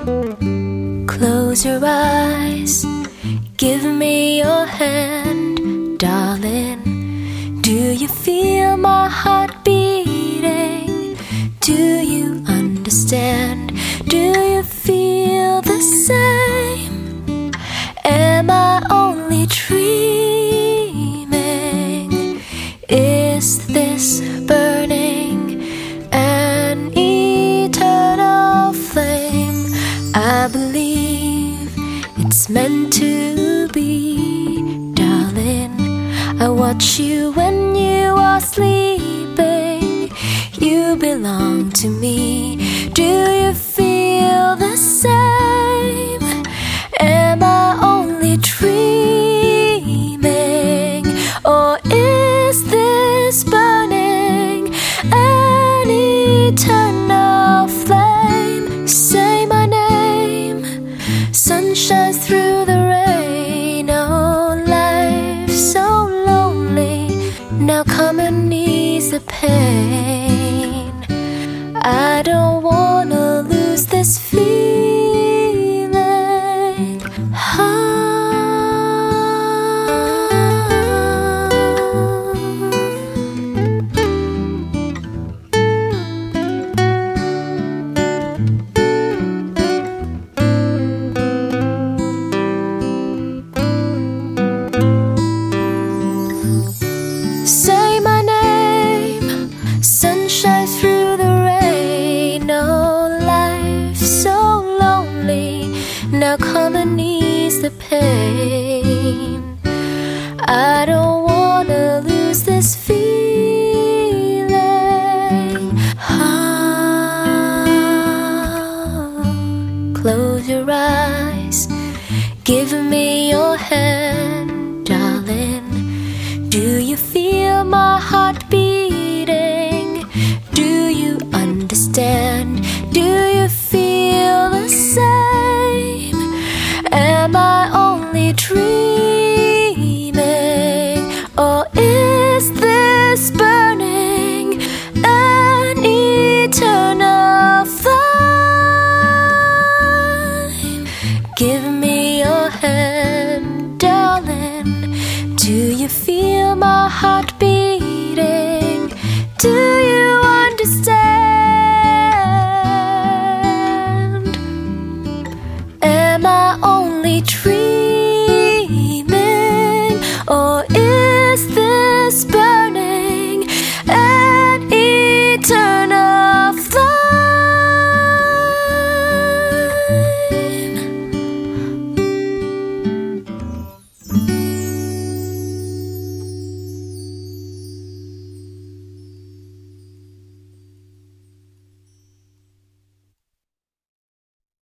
Close your eyes, give me your hand, darling. Do you feel my heart meant to be, darling. I watch you when you are sleeping. You belong to me. Do you ease now come and ease the pain. I don't wanna lose this feeling. Ah, close your eyes, give me your hand, darling. Do you feel my heart beating? Do you understand? Do you Give me your hand, darling. Do you feel my heart